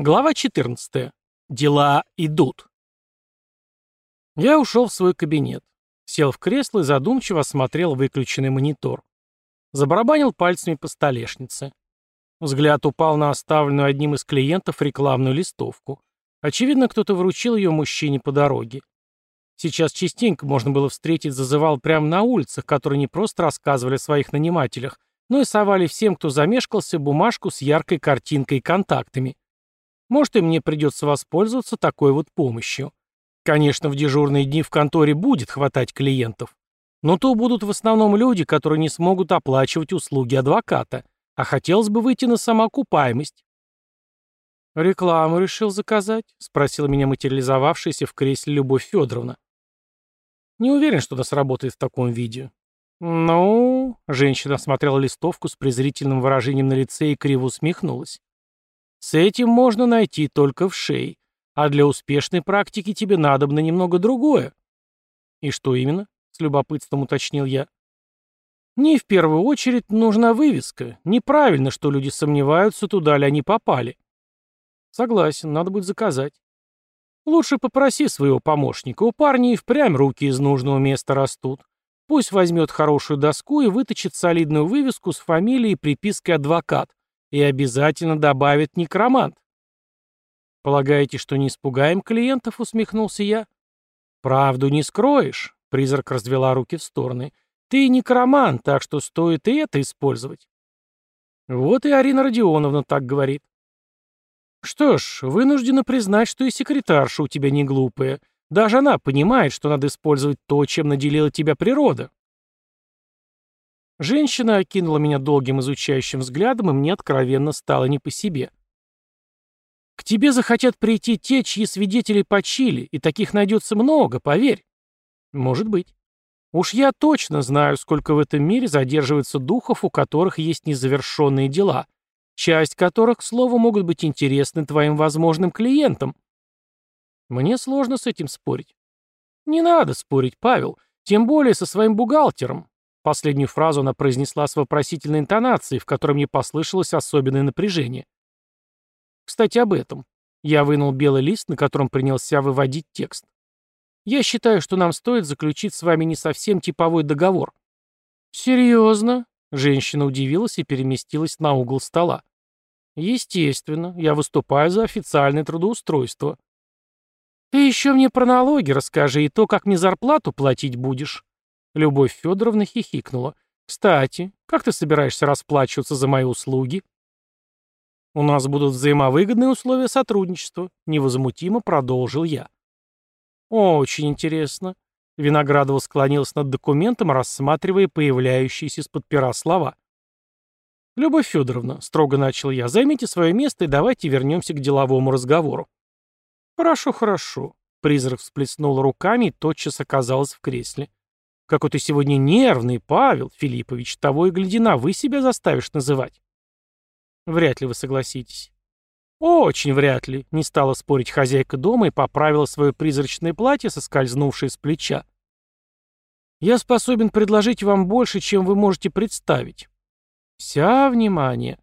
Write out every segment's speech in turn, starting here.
Глава 14. Дела идут. Я ушел в свой кабинет. Сел в кресло и задумчиво осмотрел выключенный монитор. Забарабанил пальцами по столешнице. Взгляд упал на оставленную одним из клиентов рекламную листовку. Очевидно, кто-то вручил ее мужчине по дороге. Сейчас частенько можно было встретить зазывал прямо на улицах, которые не просто рассказывали о своих нанимателях, но и совали всем, кто замешкался, бумажку с яркой картинкой и контактами. Может, и мне придется воспользоваться такой вот помощью. Конечно, в дежурные дни в конторе будет хватать клиентов. Но то будут в основном люди, которые не смогут оплачивать услуги адвоката, а хотелось бы выйти на самоокупаемость. «Рекламу решил заказать?» — спросила меня материализовавшаяся в кресле Любовь Федоровна. «Не уверен, что это сработает в таком виде». «Ну...» — женщина осмотрела листовку с презрительным выражением на лице и криво усмехнулась. С этим можно найти только в шее. А для успешной практики тебе надо бы на немного другое. И что именно? С любопытством уточнил я. Мне в первую очередь нужна вывеска. Неправильно, что люди сомневаются, туда ли они попали. Согласен, надо будет заказать. Лучше попроси своего помощника. У парня и впрямь руки из нужного места растут. Пусть возьмет хорошую доску и выточит солидную вывеску с фамилией и припиской «адвокат». И обязательно добавит некромант. «Полагаете, что не испугаем клиентов?» — усмехнулся я. «Правду не скроешь», — призрак развела руки в стороны. «Ты некромант, так что стоит и это использовать». Вот и Арина Родионовна так говорит. Что ж, вынуждена признать, что и секретарша у тебя не глупая. Даже она понимает, что надо использовать то, чем наделила тебя природа. Женщина окинула меня долгим изучающим взглядом, и мне откровенно стало не по себе. К тебе захотят прийти те, чьи свидетели почили, и таких найдется много, поверь. Может быть. Уж я точно знаю, сколько в этом мире задерживается духов, у которых есть незавершенные дела, часть которых, к слову, могут быть интересны твоим возможным клиентам. Мне сложно с этим спорить. Не надо спорить, Павел, тем более со своим бухгалтером. Последнюю фразу она произнесла с вопросительной интонацией, в которой мне послышалось особенное напряжение. Кстати, об этом. Я вынул белый лист, на котором принялся выводить текст. Я считаю, что нам стоит заключить с вами не совсем типовой договор. Серьезно? Женщина удивилась и переместилась на угол стола. Естественно, я выступаю за официальное трудоустройство. Ты еще мне про налоги расскажи и то, как мне зарплату платить будешь. Любовь Федоровна хихикнула. «Кстати, как ты собираешься расплачиваться за мои услуги?» «У нас будут взаимовыгодные условия сотрудничества», — невозмутимо продолжил я. «Очень интересно». Виноградова склонилась над документом, рассматривая появляющиеся из-под пера слова. «Любовь Федоровна», — строго начал я, — «займите свое место и давайте вернемся к деловому разговору». «Хорошо, хорошо», — призрак всплеснул руками и тотчас оказалась в кресле. Какой ты сегодня нервный, Павел Филиппович, того и гляди, вы себя заставишь называть. Вряд ли вы согласитесь. Очень вряд ли, не стала спорить хозяйка дома и поправила свое призрачное платье, соскользнувшее с плеча. Я способен предложить вам больше, чем вы можете представить. Вся внимание.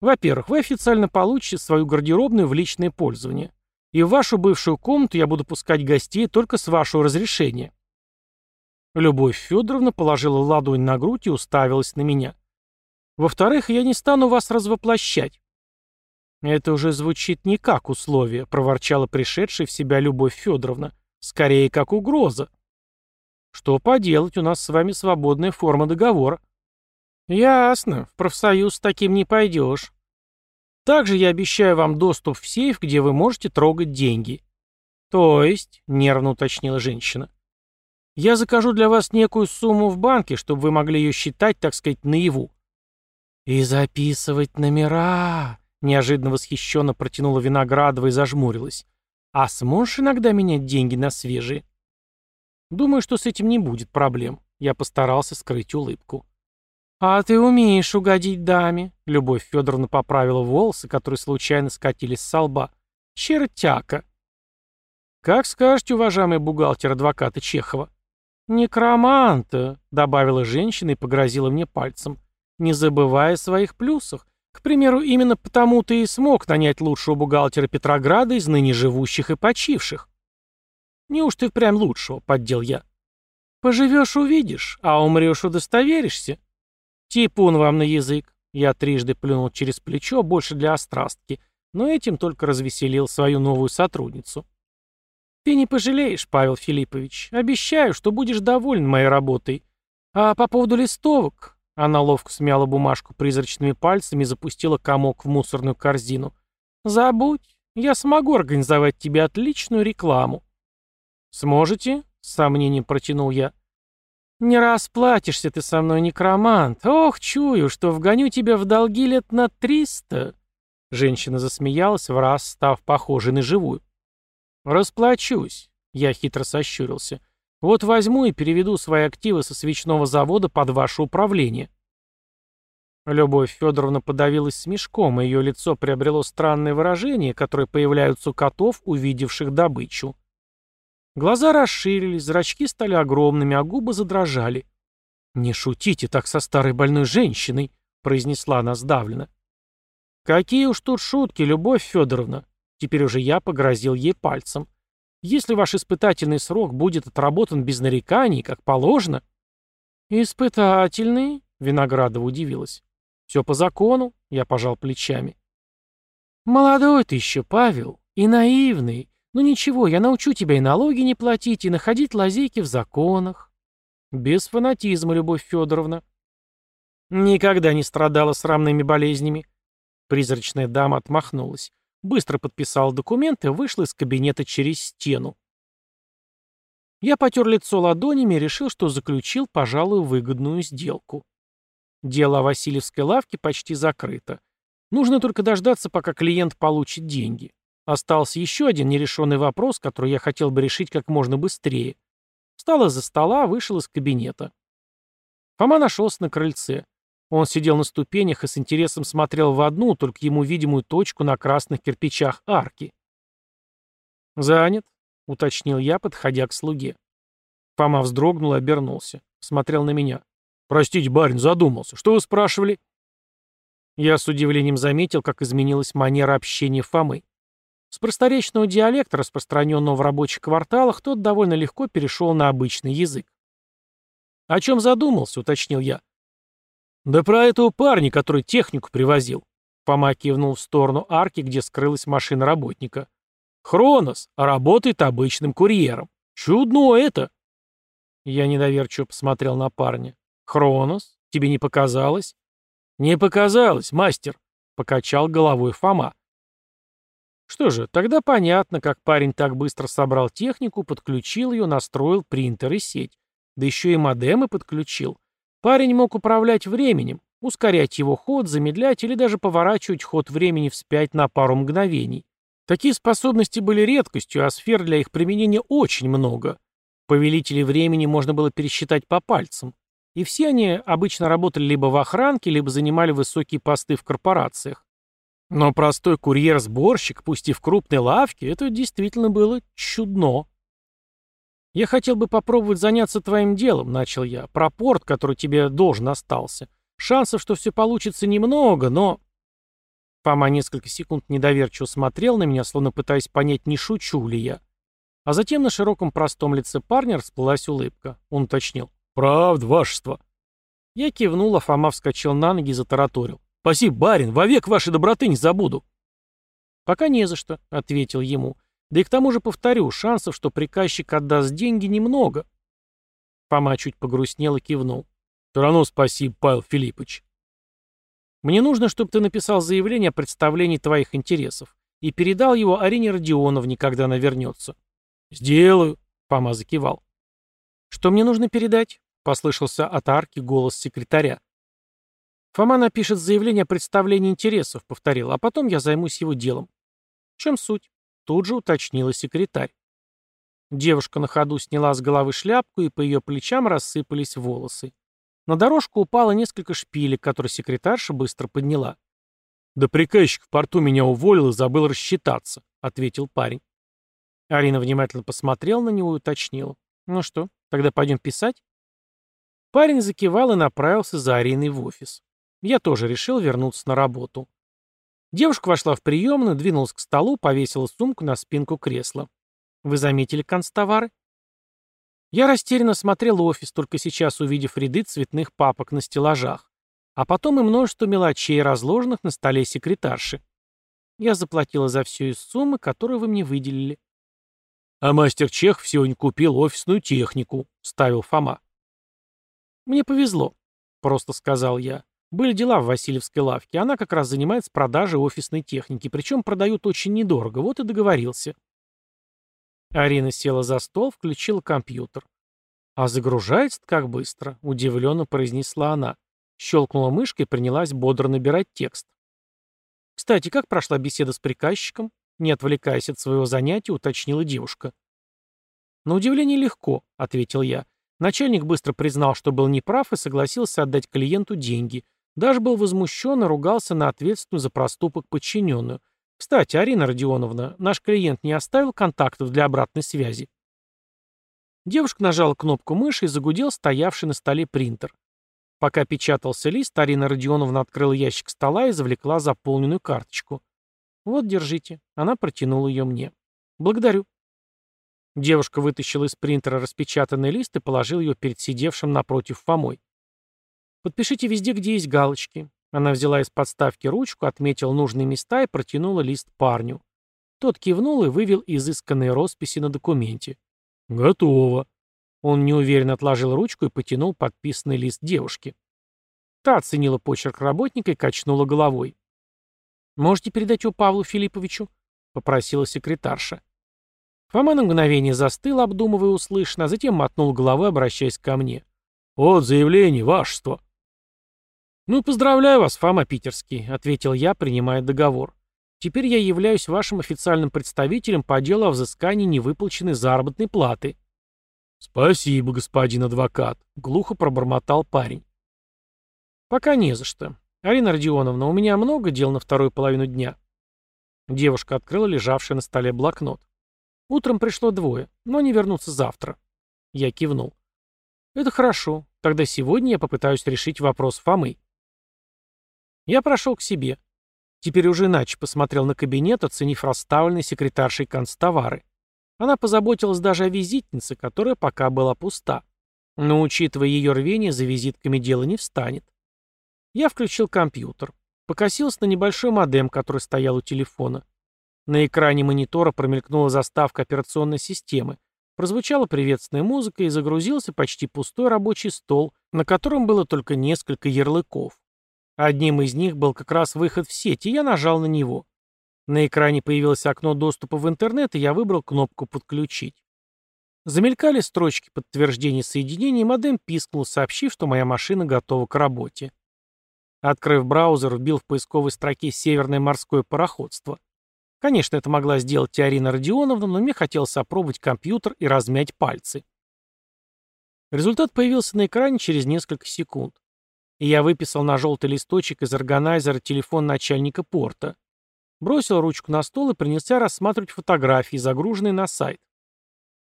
Во-первых, вы официально получите свою гардеробную в личное пользование. И в вашу бывшую комнату я буду пускать гостей только с вашего разрешения. Любовь Федоровна положила ладонь на грудь и уставилась на меня. Во-вторых, я не стану вас развоплощать. Это уже звучит не как условие, проворчала пришедшая в себя Любовь Федоровна. Скорее, как угроза. Что поделать, у нас с вами свободная форма договора. Ясно, в профсоюз таким не пойдешь. Также я обещаю вам доступ в сейф, где вы можете трогать деньги. То есть, нервно уточнила женщина, я закажу для вас некую сумму в банке, чтобы вы могли ее считать, так сказать, наяву». «И записывать номера!» — неожиданно восхищенно протянула Виноградова и зажмурилась. «А сможешь иногда менять деньги на свежие?» «Думаю, что с этим не будет проблем». Я постарался скрыть улыбку. «А ты умеешь угодить даме», — Любовь Федоровна поправила волосы, которые случайно скатились с лба. «Чертяка». «Как скажете, уважаемый бухгалтер адвоката Чехова?» «Некроманта», — добавила женщина и погрозила мне пальцем, не забывая о своих плюсах. К примеру, именно потому ты и смог нанять лучшего бухгалтера Петрограда из ныне живущих и почивших. Неужто и прям лучшего, поддел я. Поживешь — увидишь, а умрешь — удостоверишься. Типун вам на язык. Я трижды плюнул через плечо, больше для острастки, но этим только развеселил свою новую сотрудницу. Ты не пожалеешь, Павел Филиппович. Обещаю, что будешь доволен моей работой. А по поводу листовок... Она ловко смяла бумажку призрачными пальцами и запустила комок в мусорную корзину. «Забудь, я смогу организовать тебе отличную рекламу». «Сможете?» — с сомнением протянул я. «Не расплатишься ты со мной, некромант. Ох, чую, что вгоню тебя в долги лет на триста». Женщина засмеялась, в раз став похожей на живую. «Расплачусь», — я хитро сощурился. «Вот возьму и переведу свои активы со свечного завода под ваше управление». Любовь Федоровна подавилась смешком, и ее лицо приобрело странное выражение, которое появляются у котов, увидевших добычу. Глаза расширились, зрачки стали огромными, а губы задрожали. «Не шутите так со старой больной женщиной», — произнесла она сдавленно. «Какие уж тут шутки, Любовь Федоровна. Теперь уже я погрозил ей пальцем. Если ваш испытательный срок будет отработан без нареканий, как положено... Испытательный? Виноградова удивилась. Все по закону, я пожал плечами. Молодой ты еще, Павел, и наивный. Ну ничего, я научу тебя и налоги не платить, и находить лазейки в законах. Без фанатизма, Любовь Федоровна. Никогда не страдала срамными болезнями. Призрачная дама отмахнулась. Быстро подписал документы и вышла из кабинета через стену. Я потер лицо ладонями и решил, что заключил, пожалуй, выгодную сделку. Дело о Васильевской лавке почти закрыто. Нужно только дождаться, пока клиент получит деньги. Остался еще один нерешенный вопрос, который я хотел бы решить как можно быстрее. Встал из-за стола, вышел из кабинета. Фома нашелся на крыльце. Он сидел на ступенях и с интересом смотрел в одну, только ему видимую точку на красных кирпичах арки. «Занят», — уточнил я, подходя к слуге. Фома вздрогнул и обернулся. Смотрел на меня. «Простите, барин, задумался. Что вы спрашивали?» Я с удивлением заметил, как изменилась манера общения Фомы. С просторечного диалекта, распространенного в рабочих кварталах, тот довольно легко перешел на обычный язык. «О чем задумался?» — уточнил я. «Да про этого парня, который технику привозил». Фома кивнул в сторону арки, где скрылась машина работника. «Хронос, а работает обычным курьером. Чудно это!» Я недоверчиво посмотрел на парня. «Хронос? Тебе не показалось?» «Не показалось, мастер», — покачал головой Фома. Что же, тогда понятно, как парень так быстро собрал технику, подключил ее, настроил принтер и сеть. Да еще и модемы подключил. Парень мог управлять временем, ускорять его ход, замедлять или даже поворачивать ход времени вспять на пару мгновений. Такие способности были редкостью, а сфер для их применения очень много. Повелителей времени можно было пересчитать по пальцам. И все они обычно работали либо в охранке, либо занимали высокие посты в корпорациях. Но простой курьер-сборщик, пусть и в крупной лавке, это действительно было чудно. «Я хотел бы попробовать заняться твоим делом», — начал я. «Про порт, который тебе должен остался. Шансов, что все получится, немного, но...» Фома несколько секунд недоверчиво смотрел на меня, словно пытаясь понять, не шучу ли я. А затем на широком простом лице парня расплылась улыбка. Он уточнил. «Правда, вашество». Я кивнул, а Фома вскочил на ноги и затараторил. «Спасибо, барин, вовек вашей доброты не забуду». «Пока не за что», — ответил ему. Да и к тому же, повторю, шансов, что приказчик отдаст деньги, немного. Фома чуть погрустнел и кивнул. Все равно спасибо, Павел Филиппович. Мне нужно, чтобы ты написал заявление о представлении твоих интересов и передал его Арине Родионовне, когда она вернется. Сделаю, Фома закивал. Что мне нужно передать? Послышался от арки голос секретаря. Фома напишет заявление о представлении интересов, повторил, а потом я займусь его делом. В чем суть? Тут же уточнила секретарь. Девушка на ходу сняла с головы шляпку, и по ее плечам рассыпались волосы. На дорожку упало несколько шпилек, которые секретарша быстро подняла. «Да приказчик в порту меня уволил и забыл рассчитаться», — ответил парень. Арина внимательно посмотрела на него и уточнила. «Ну что, тогда пойдем писать?» Парень закивал и направился за Ариной в офис. Я тоже решил вернуться на работу. Девушка вошла в приемную, двинулась к столу, повесила сумку на спинку кресла. «Вы заметили констовары?» Я растерянно смотрел офис, только сейчас увидев ряды цветных папок на стеллажах, а потом и множество мелочей, разложенных на столе секретарши. Я заплатила за все из суммы, которую вы мне выделили. «А мастер Чех сегодня купил офисную технику», — ставил Фома. «Мне повезло», — просто сказал я. Были дела в Васильевской лавке, она как раз занимается продажей офисной техники, причем продают очень недорого, вот и договорился. Арина села за стол, включила компьютер. «А загружается как быстро», — удивленно произнесла она. Щелкнула мышкой и принялась бодро набирать текст. «Кстати, как прошла беседа с приказчиком?» Не отвлекаясь от своего занятия, уточнила девушка. «На удивление легко», — ответил я. Начальник быстро признал, что был неправ и согласился отдать клиенту деньги. Даже был возмущен и ругался на ответственную за проступок подчиненную. Кстати, Арина Родионовна, наш клиент не оставил контактов для обратной связи. Девушка нажала кнопку мыши и загудел стоявший на столе принтер. Пока печатался лист, Арина Родионовна открыла ящик стола и завлекла заполненную карточку. «Вот, держите». Она протянула ее мне. «Благодарю». Девушка вытащила из принтера распечатанный лист и положила ее перед сидевшим напротив Фомой. «Подпишите везде, где есть галочки». Она взяла из подставки ручку, отметила нужные места и протянула лист парню. Тот кивнул и вывел изысканные росписи на документе. «Готово». Он неуверенно отложил ручку и потянул подписанный лист девушки. Та оценила почерк работника и качнула головой. «Можете передать его Павлу Филипповичу?» — попросила секретарша. Фома на мгновение застыл, обдумывая услышанное, а затем мотнул головой, обращаясь ко мне. «Вот заявление, вашество». «Ну, поздравляю вас, Фома Питерский», — ответил я, принимая договор. «Теперь я являюсь вашим официальным представителем по делу о взыскании невыплаченной заработной платы». «Спасибо, господин адвокат», — глухо пробормотал парень. «Пока не за что. «Арина Родионовна, у меня много дел на вторую половину дня». Девушка открыла лежавший на столе блокнот. «Утром пришло двое, но они вернутся завтра». Я кивнул. «Это хорошо. Тогда сегодня я попытаюсь решить вопрос Фомы». Я прошел к себе. Теперь уже иначе посмотрел на кабинет, оценив расставленные секретаршей констовары. Она позаботилась даже о визитнице, которая пока была пуста. Но, учитывая ее рвение, за визитками дело не встанет. Я включил компьютер. Покосился на небольшой модем, который стоял у телефона. На экране монитора промелькнула заставка операционной системы. Прозвучала приветственная музыка и загрузился почти пустой рабочий стол, на котором было только несколько ярлыков. Одним из них был как раз выход в сеть, и я нажал на него. На экране появилось окно доступа в интернет, и я выбрал кнопку «Подключить». Замелькали строчки подтверждения соединения, и модем пискнул, сообщив, что моя машина готова к работе. Открыв браузер, вбил в поисковой строке «Северное морское пароходство». Конечно, это могла сделать Теорина Родионовна, но мне хотелось опробовать компьютер и размять пальцы. Результат появился на экране через несколько секунд. И я выписал на желтый листочек из органайзера телефон начальника порта. Бросил ручку на стол и принялся рассматривать фотографии, загруженные на сайт.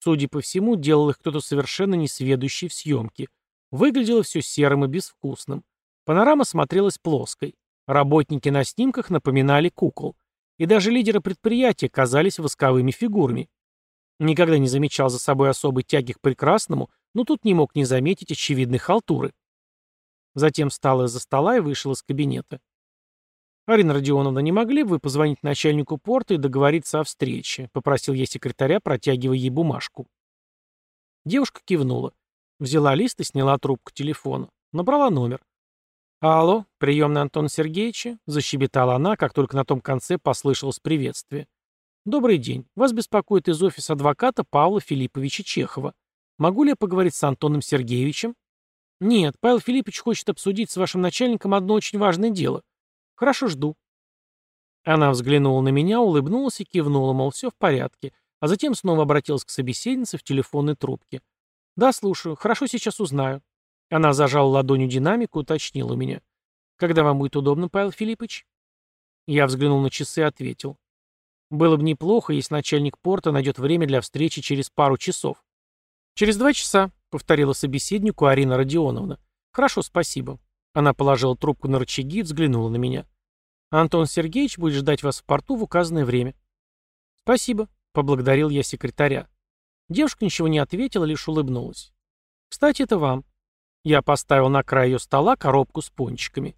Судя по всему, делал их кто-то совершенно несведущий в съемке. Выглядело все серым и безвкусным. Панорама смотрелась плоской. Работники на снимках напоминали кукол. И даже лидеры предприятия казались восковыми фигурами. Никогда не замечал за собой особой тяги к прекрасному, но тут не мог не заметить очевидной халтуры. Затем встал из-за стола и вышел из кабинета. «Арина Родионовна, не могли бы вы позвонить начальнику порта и договориться о встрече?» — попросил я секретаря, протягивая ей бумажку. Девушка кивнула. Взяла лист и сняла трубку телефона. Набрала номер. «Алло, приемный Антон Сергеевича?» — защебетала она, как только на том конце послышалось приветствие. «Добрый день. Вас беспокоит из офиса адвоката Павла Филипповича Чехова. Могу ли я поговорить с Антоном Сергеевичем?» «Нет, Павел Филиппович хочет обсудить с вашим начальником одно очень важное дело. Хорошо, жду». Она взглянула на меня, улыбнулась и кивнула, мол, все в порядке, а затем снова обратилась к собеседнице в телефонной трубке. «Да, слушаю. Хорошо, сейчас узнаю. Она зажала ладонью динамик и уточнила меня. «Когда вам будет удобно, Павел Филиппович?» Я взглянул на часы и ответил. «Было бы неплохо, если начальник порта найдет время для встречи через пару часов». «Через два часа», — повторила собеседнику Арина Родионовна. «Хорошо, спасибо. Она положила трубку на рычаги и взглянула на меня. «Антон Сергеевич будет ждать вас в порту в указанное время». «Спасибо», — поблагодарил я секретаря. Девушка ничего не ответила, лишь улыбнулась. «Кстати, это вам». Я поставил на край ее стола коробку с пончиками.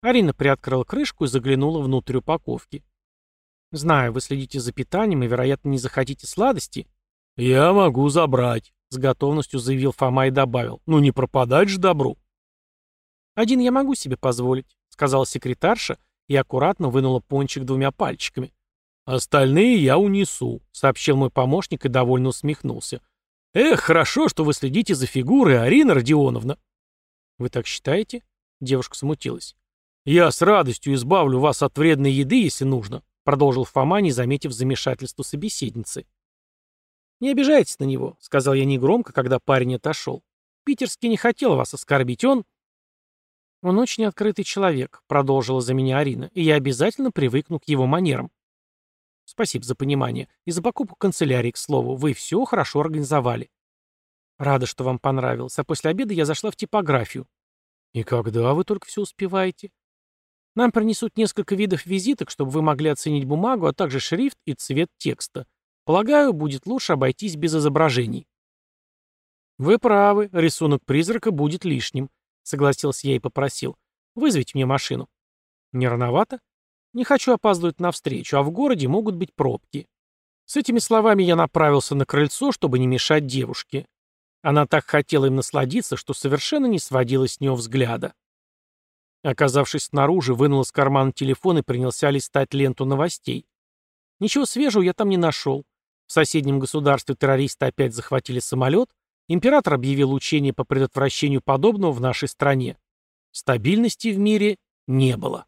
Арина приоткрыла крышку и заглянула внутрь упаковки. «Знаю, вы следите за питанием и, вероятно, не захотите сладости». «Я могу забрать», — с готовностью заявил Фома и добавил. «Ну не пропадать же добру». «Один я могу себе позволить», — сказала секретарша и аккуратно вынула пончик двумя пальчиками. «Остальные я унесу», — сообщил мой помощник и довольно усмехнулся. «Эх, хорошо, что вы следите за фигурой, Арина Родионовна». «Вы так считаете?» — девушка смутилась. «Я с радостью избавлю вас от вредной еды, если нужно», — продолжил Фома, не заметив замешательства собеседницы. «Не обижайтесь на него», — сказал я негромко, когда парень отошел. «Питерский не хотел вас оскорбить, он...» «Он очень открытый человек», — продолжила за меня Арина, «и я обязательно привыкну к его манерам». Спасибо за понимание. И за покупку канцелярии, к слову. Вы все хорошо организовали. Рада, что вам понравилось. А после обеда я зашла в типографию. И когда вы только все успеваете? Нам принесут несколько видов визиток, чтобы вы могли оценить бумагу, а также шрифт и цвет текста. Полагаю, будет лучше обойтись без изображений. Вы правы, рисунок призрака будет лишним, согласился я и попросил. Вызовите мне машину. Не рановато? Не хочу опаздывать на встречу, а в городе могут быть пробки. С этими словами я направился на крыльцо, чтобы не мешать девушке. Она так хотела им насладиться, что совершенно не сводила с него взгляда. Оказавшись снаружи, вынул из кармана телефон и принялся листать ленту новостей. Ничего свежего я там не нашел. В соседнем государстве террористы опять захватили самолет, император объявил учение по предотвращению подобного в нашей стране. Стабильности в мире не было.